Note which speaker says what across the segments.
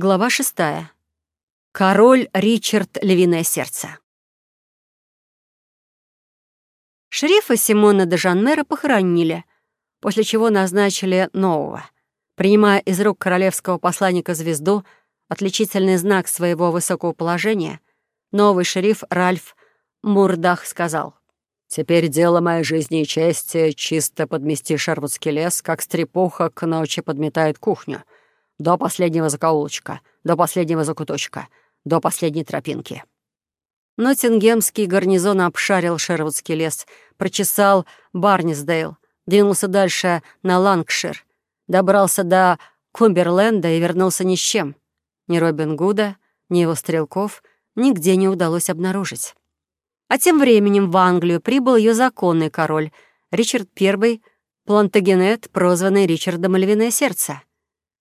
Speaker 1: Глава шестая. Король Ричард Львиное сердце. Шерифа Симона де Жанмера похоронили, после чего назначили нового. Принимая из рук королевского посланника звезду, отличительный знак своего высокого положения, новый шериф Ральф Мурдах сказал, «Теперь дело моей жизни и чести чисто подмести Шервудский лес, как стрепуха к ночи подметает кухню» до последнего закоулочка, до последнего закуточка, до последней тропинки. Ноттингемский гарнизон обшарил Шервудский лес, прочесал Барнисдейл, двинулся дальше на Лангшир, добрался до Кумберленда и вернулся ни с чем. Ни Робин Гуда, ни его стрелков нигде не удалось обнаружить. А тем временем в Англию прибыл ее законный король, Ричард I Плантагенет, прозванный Ричардом Львиное Сердце.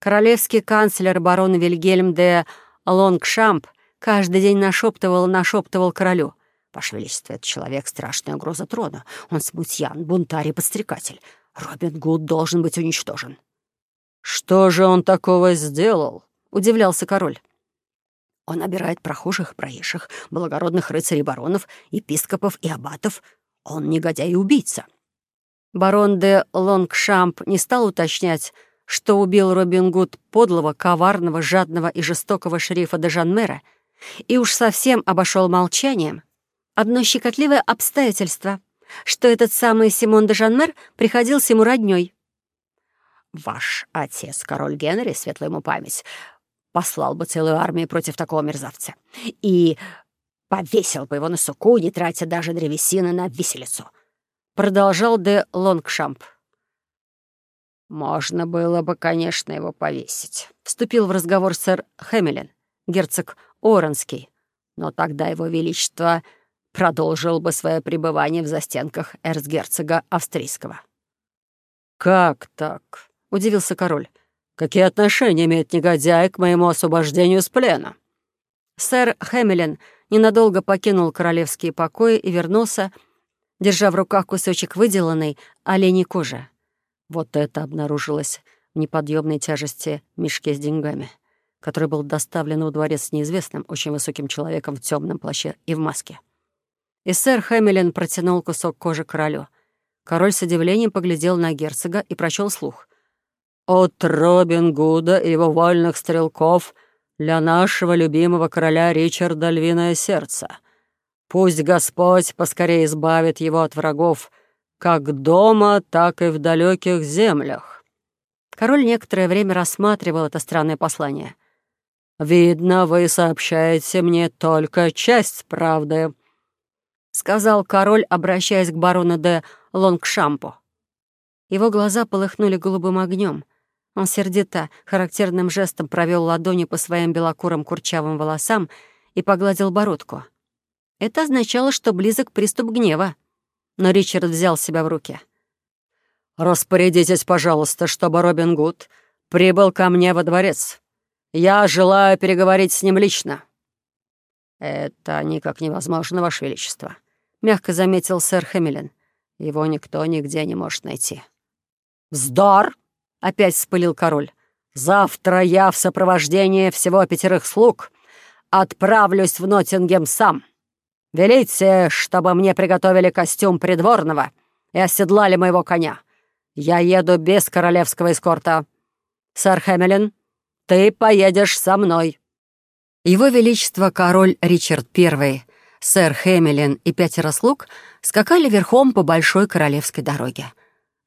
Speaker 1: Королевский канцлер барон Вильгельм де Лонгшамп каждый день нашептывал нашептывал королю. «Ваше Величество, этот человек — страшная угроза трона. Он смутьян, бунтарь и подстрекатель. Робин Гуд должен быть уничтожен». «Что же он такого сделал?» — удивлялся король. «Он набирает прохожих проезжих, благородных рыцарей-баронов, епископов и аббатов. Он негодяй и убийца». Барон де Лонгшамп не стал уточнять, что убил Робин Гуд подлого, коварного, жадного и жестокого шерифа де Жанмера и уж совсем обошел молчанием одно щекотливое обстоятельство, что этот самый Симон де Жанмер приходился ему роднёй. «Ваш отец, король Генри, светлая ему память, послал бы целую армию против такого мерзавца и повесил бы его на суку, не тратя даже древесины на виселицу», продолжал де Лонгшамп. «Можно было бы, конечно, его повесить», — вступил в разговор сэр Хэмилин, герцог Оранский. «Но тогда его величество продолжил бы свое пребывание в застенках эрцгерцога австрийского». «Как так?» — удивился король. «Какие отношения имеет негодяй к моему освобождению с плена?» Сэр Хэмилин ненадолго покинул королевские покои и вернулся, держа в руках кусочек выделанной оленей кожи. Вот это обнаружилось в неподъемной тяжести мешке с деньгами, который был доставлен во дворец неизвестным, очень высоким человеком в темном плаще и в маске. И сэр Хэмилин протянул кусок кожи королю. Король с удивлением поглядел на герцога и прочел слух. «От Робин Гуда и его вольных стрелков для нашего любимого короля Ричарда львиное сердце. Пусть Господь поскорее избавит его от врагов, как дома, так и в далеких землях». Король некоторое время рассматривал это странное послание. «Видно, вы сообщаете мне только часть правды», — сказал король, обращаясь к барону де Лонгшампу. Его глаза полыхнули голубым огнем. Он сердито, характерным жестом провел ладонью по своим белокурым курчавым волосам и погладил бородку. Это означало, что близок приступ гнева но Ричард взял себя в руки. «Распорядитесь, пожалуйста, чтобы Робин Гуд прибыл ко мне во дворец. Я желаю переговорить с ним лично». «Это никак невозможно, Ваше Величество», — мягко заметил сэр Хэмилин. «Его никто нигде не может найти». «Вздор!» — опять вспылил король. «Завтра я в сопровождении всего пятерых слуг отправлюсь в Ноттингем сам». Велите, чтобы мне приготовили костюм придворного и оседлали моего коня. Я еду без королевского эскорта. Сэр Хэмилин, ты поедешь со мной». Его Величество король Ричард I, сэр Хэмилин и пятеро слуг скакали верхом по большой королевской дороге.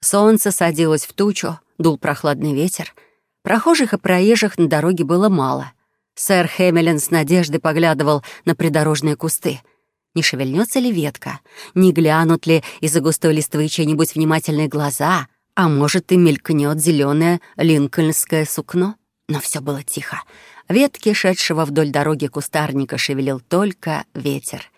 Speaker 1: Солнце садилось в тучу, дул прохладный ветер. Прохожих и проезжих на дороге было мало. Сэр Хэмилин с надеждой поглядывал на придорожные кусты — не шевельнется ли ветка, не глянут ли из-за густой листвы чьи-нибудь внимательные глаза, а может и мелькнет зеленое линкольнское сукно. Но все было тихо. Ветки, шедшего вдоль дороги кустарника, шевелил только ветер.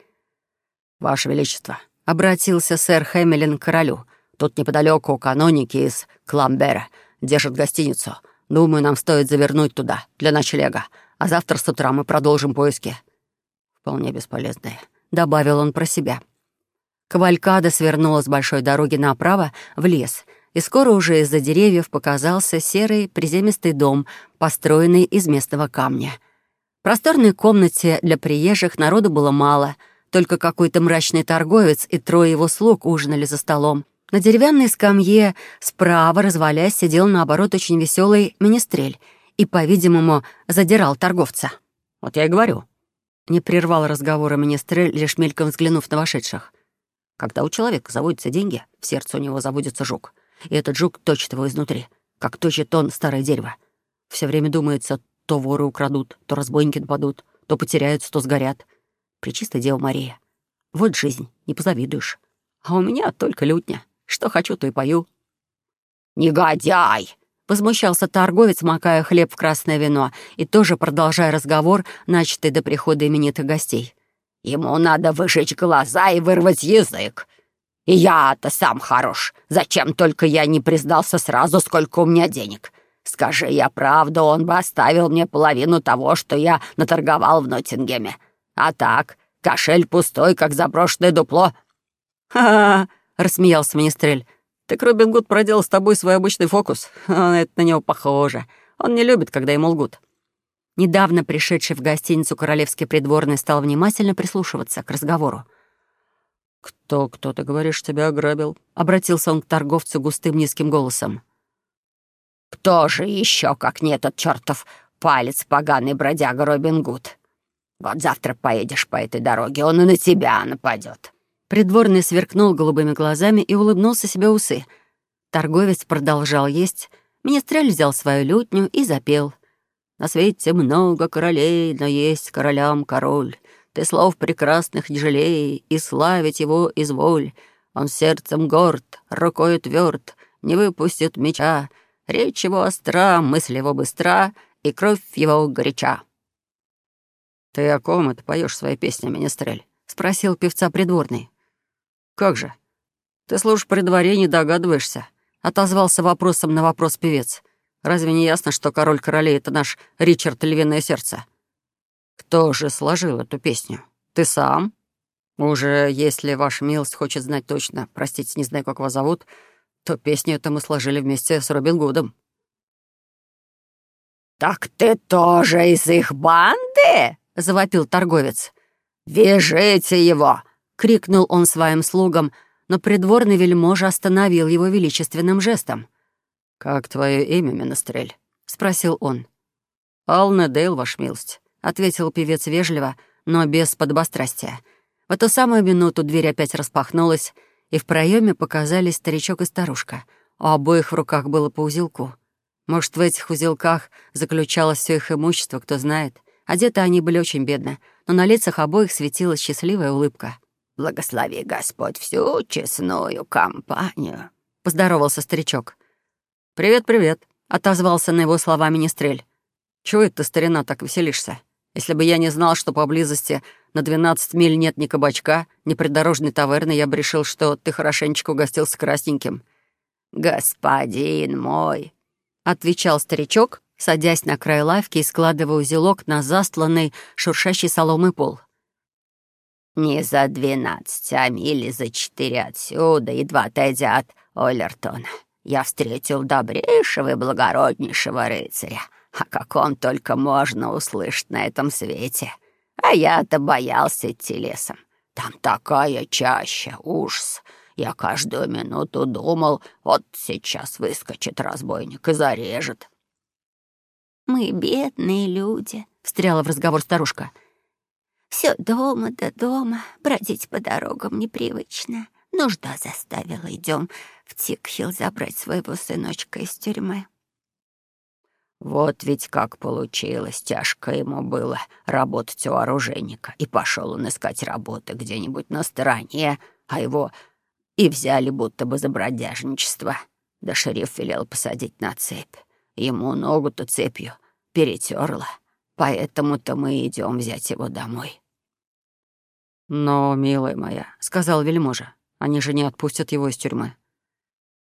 Speaker 1: «Ваше Величество», — обратился сэр Хэмилин к королю, «тут неподалеку каноники из Кламбера держат гостиницу. Думаю, нам стоит завернуть туда для ночлега, а завтра с утра мы продолжим поиски». «Вполне бесполезные», добавил он про себя. Кавалькада свернула с большой дороги направо в лес и скоро уже из-за деревьев показался серый приземистый дом, построенный из местного камня. В просторной комнате для приезжих народу было мало, только какой-то мрачный торговец и трое его слуг ужинали за столом. На деревянной скамье справа, развалясь, сидел, наоборот, очень веселый министрель и, по-видимому, задирал торговца. «Вот я и говорю», — не прервал разговора министрель, лишь мельком взглянув на вошедших. «Когда у человека заводятся деньги, в сердце у него заводится жук и этот жук точит его изнутри, как точит он старое дерево. Все время думается, то воры украдут, то разбойники нападут, то потеряются, то сгорят. Пречистая Дева Мария. Вот жизнь, не позавидуешь. А у меня только лютня. Что хочу, то и пою.
Speaker 2: «Негодяй!» — возмущался торговец, макая хлеб в красное вино и тоже продолжая разговор, начатый до прихода именитых гостей. «Ему надо выжечь глаза и вырвать язык. И я-то сам хорош. Зачем только я не признался сразу, сколько у меня денег? Скажи я правду, он бы оставил мне половину того, что я наторговал в Ноттингеме. А так, кошель пустой, как заброшенное дупло».
Speaker 1: «Ха-ха-ха!» — рассмеялся Министрель. «Так Робин Гуд проделал с тобой свой обычный фокус. Это на него похоже. Он не любит, когда ему лгут». Недавно пришедший в гостиницу королевский придворный стал внимательно прислушиваться к разговору.
Speaker 3: «Кто, кто, ты говоришь, тебя ограбил?»
Speaker 1: — обратился он к торговцу густым низким голосом.
Speaker 2: «Кто же еще, как не этот чертов палец поганый бродяга Робин Гуд? Вот завтра поедешь по этой дороге, он и на тебя нападет.
Speaker 1: Придворный сверкнул голубыми глазами и улыбнулся себе усы. Торговец продолжал есть. Министрель взял свою лютню и запел. «На свете много королей, но есть королям король. Ты слов прекрасных не жалей, и славить его изволь. Он сердцем горд, рукою тверд, не выпустит меча. Речь его остра, мысль его быстра, и кровь его горяча.
Speaker 3: «Ты о ком это поешь свои песни, Министрель?»
Speaker 1: — спросил певца придворный.
Speaker 3: «Как же? Ты служишь при дворе, не догадываешься?» — отозвался вопросом на вопрос певец. «Разве не ясно, что король королей — это наш Ричард Львиное Сердце?» Кто же сложил эту песню? Ты сам? Уже, если ваша милость хочет знать точно, простите, не знаю, как вас зовут, то песню эту мы сложили вместе с Робин Гудом.
Speaker 2: «Так ты тоже из их банды?» — завопил торговец. «Вяжите его!» — крикнул он своим слугам, но придворный вельможа остановил его величественным жестом.
Speaker 3: «Как твое имя, Менестрель?»
Speaker 1: — спросил он.
Speaker 3: «Ална Дейл, ваша милость»
Speaker 1: ответил певец вежливо, но без подобострастия. В эту самую минуту дверь опять распахнулась, и в проеме показались старичок и старушка. У обоих в руках было по узелку. Может, в этих узелках заключалось все их имущество, кто знает. Одеты они были очень бедно, но на лицах обоих светилась счастливая улыбка.
Speaker 2: «Благослови Господь всю честную компанию», —
Speaker 1: поздоровался старичок.
Speaker 3: «Привет-привет», —
Speaker 1: отозвался на его слова министрель.
Speaker 3: «Чего это ты, старина, так веселишься? Если бы я не знал, что поблизости на 12 миль нет ни кабачка, ни придорожной таверны, я бы решил, что ты хорошенечко угостился красненьким».
Speaker 2: «Господин мой», —
Speaker 1: отвечал старичок, садясь на край лавки и складывая узелок на застланный шуршащий соломый пол.
Speaker 2: «Не за двенадцать, а мили за четыре отсюда, едва отойдя от Оллертона, я встретил добрейшего и благороднейшего рыцаря, о каком только можно услышать на этом свете. А я-то боялся идти лесом. Там такая чаща, ужас. Я каждую минуту думал, вот сейчас выскочит разбойник и зарежет.
Speaker 4: «Мы бедные люди», —
Speaker 1: встряла в разговор старушка.
Speaker 4: «Все дома до дома, бродить по дорогам непривычно. Нужда заставила, идем в Тикхилл забрать своего сыночка из тюрьмы».
Speaker 2: Вот ведь как получилось, тяжко ему было работать у оружейника. И пошел он искать работы где-нибудь на стороне, а его и взяли будто бы за бродяжничество. Да шериф велел посадить на цепь. Ему ногу-то цепью перетерла. Поэтому-то мы идем взять его домой.
Speaker 3: «Но, милая моя», — сказал вельможа, — «они же не отпустят его из тюрьмы».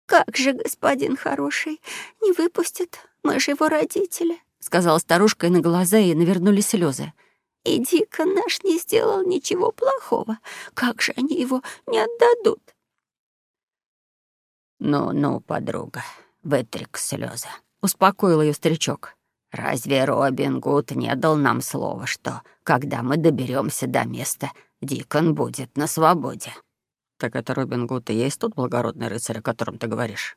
Speaker 4: «Как же, господин хороший, не выпустят? Мы же его родители», —
Speaker 1: сказала старушка, и на глаза ей навернулись слезы.
Speaker 4: «И Дика наш не сделал ничего плохого. Как же они его не отдадут?»
Speaker 2: «Ну-ну, подруга, вытри слезы», —
Speaker 1: успокоил ее старичок.
Speaker 2: «Разве Робин Гуд не дал нам слово, что, когда мы доберемся до места, Дикон будет на свободе?»
Speaker 3: «Так это Робин Гуд и есть тот благородный рыцарь, о котором ты говоришь?»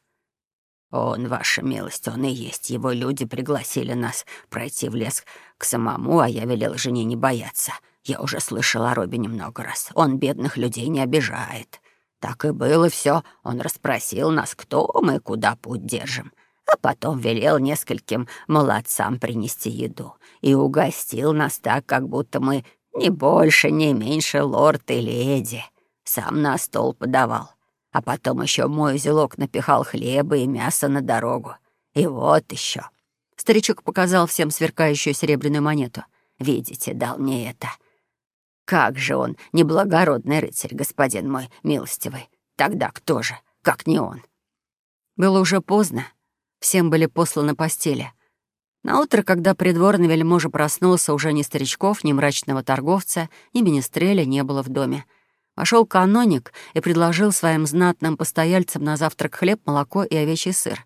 Speaker 2: «Он, ваша милость, он и есть. Его люди пригласили нас пройти в лес к самому, а я велел жене не бояться. Я уже слышала о Робине много раз. Он бедных людей не обижает. Так и было все. Он расспросил нас, кто мы, куда путь держим. А потом велел нескольким молодцам принести еду. И угостил нас так, как будто мы не больше, не меньше лорд и леди. Сам на стол подавал. А потом еще мой узелок напихал хлеба и мяса на дорогу. И вот еще.
Speaker 1: Старичок показал всем сверкающую серебряную монету.
Speaker 2: Видите, дал мне это. Как же он, неблагородный рыцарь, господин мой, милостивый. Тогда кто же, как не он?
Speaker 1: Было уже поздно. Всем были посланы постели. На утро, когда придворный вельможа проснулся, уже ни старичков, ни мрачного торговца, ни министреля не было в доме. Вошел каноник и предложил своим знатным постояльцам на завтрак хлеб, молоко и овечий сыр.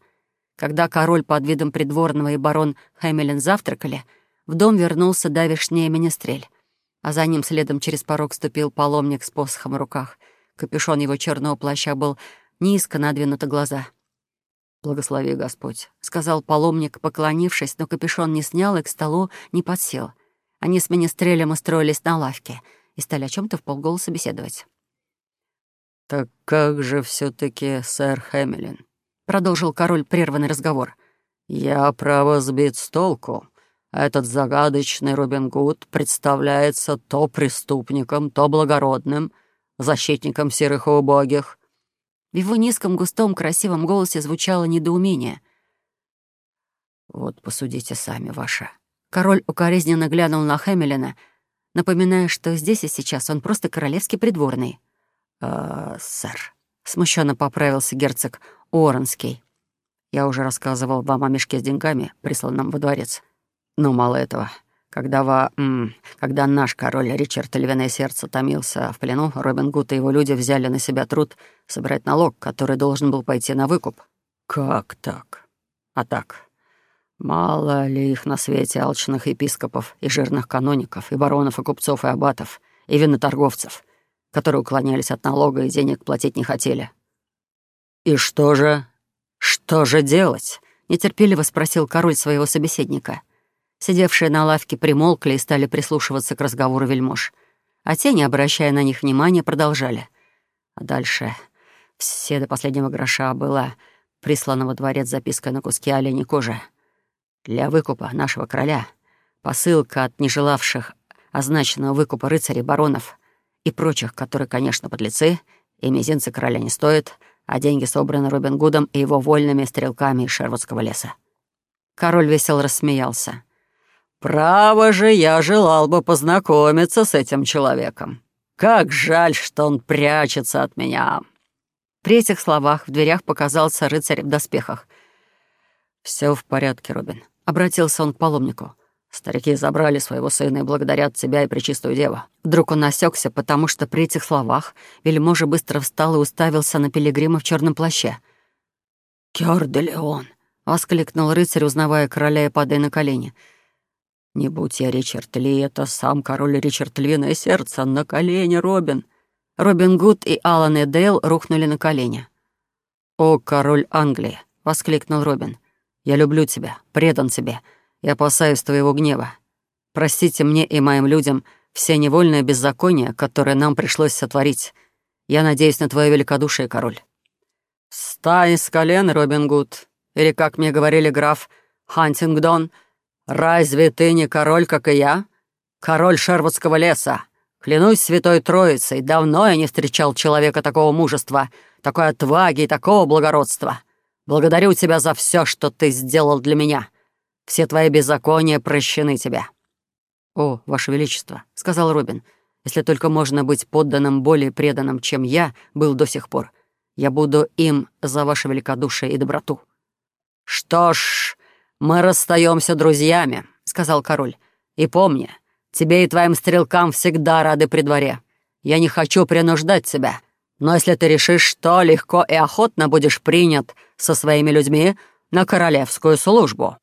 Speaker 1: Когда король под видом придворного и барон Хэмилен завтракали, в дом вернулся давишний министрель а за ним следом через порог ступил паломник с посохом в руках. Капюшон его черного плаща был низко надвинут глаза.
Speaker 3: «Благослови Господь», —
Speaker 1: сказал паломник, поклонившись, но капюшон не снял и к столу не подсел. Они с министрелем устроились на лавке и стали о чем то в полголоса беседовать.
Speaker 3: «Так как же все таки сэр Хэмилин?»
Speaker 1: — продолжил король прерванный разговор.
Speaker 3: «Я, право, сбит с толку. Этот загадочный Робин Гуд представляется то преступником, то благородным, защитником серых и убогих.
Speaker 1: В его низком, густом, красивом голосе звучало недоумение.
Speaker 3: «Вот посудите сами, ваша».
Speaker 1: Король укоризненно глянул на Хэмилина, напоминая, что здесь и сейчас он просто королевский придворный.
Speaker 3: «А, сэр», —
Speaker 1: смущенно поправился герцог Уорренский.
Speaker 3: «Я уже рассказывал вам о мешке с деньгами, присланном во дворец. Но мало этого. Когда, во, м, когда наш король Ричард Львиное Сердце томился в плену, Робин Гуд и его люди взяли на себя труд собирать налог, который должен был пойти на выкуп. Как так? А так. Мало ли их на свете алчных епископов и жирных каноников, и баронов, и купцов, и аббатов, и виноторговцев, которые уклонялись от налога и денег платить не хотели. «И что же? Что же делать?»
Speaker 1: — нетерпеливо спросил король своего собеседника. Сидевшие на лавке примолкли и стали прислушиваться к разговору вельмож. А те, не обращая на них внимания, продолжали. А дальше все до последнего гроша было прислано во дворец записка на куски оленей кожи. Для выкупа нашего короля посылка от нежелавших означенного выкупа рыцарей, баронов и прочих, которые, конечно, подлецы, и мизинцы короля не стоят, а деньги собраны Робин Гудом и его вольными стрелками из Шервудского леса. Король весело рассмеялся.
Speaker 3: «Право же, я желал бы познакомиться с этим человеком. Как жаль, что он прячется от меня».
Speaker 1: При этих словах в дверях показался рыцарь в доспехах.
Speaker 3: Все в порядке, Робин», — обратился он к паломнику. «Старики забрали своего сына и благодарят тебя и Пречистую Деву».
Speaker 1: Вдруг он осекся, потому что при этих словах вельможа быстро встал и уставился на пилигрима в черном плаще.
Speaker 3: «Кёр де Леон!»
Speaker 1: — воскликнул рыцарь, узнавая короля и падая на колени —
Speaker 3: не будь я Ричард Ли, это сам король Ричард Львиное Сердце, на колени, Робин.
Speaker 1: Робин Гуд и Алан-э-Дейл рухнули на колени.
Speaker 3: «О, король Англии!» — воскликнул Робин. «Я люблю тебя, предан тебе и опасаюсь твоего гнева. Простите мне и моим людям все невольное беззаконие, которое нам пришлось сотворить. Я надеюсь на твое великодушие, король». «Встань с колен, Робин Гуд, или, как мне говорили граф Хантингдон, — «Разве ты не король, как и я? Король Шервудского леса. Клянусь Святой Троицей, давно я не встречал человека такого мужества, такой отваги и такого благородства. Благодарю тебя за все, что ты сделал для меня. Все твои беззакония прощены тебе».
Speaker 1: «О, Ваше Величество», — сказал Робин, «если только можно быть подданным более преданным, чем я был до сих пор, я буду им за ваше великодушие и доброту».
Speaker 3: «Что ж, «Мы расстаемся друзьями», — сказал король. «И помни, тебе и твоим стрелкам всегда рады при дворе. Я не хочу принуждать тебя. Но если ты решишь, что легко и охотно будешь принят со своими людьми на королевскую службу».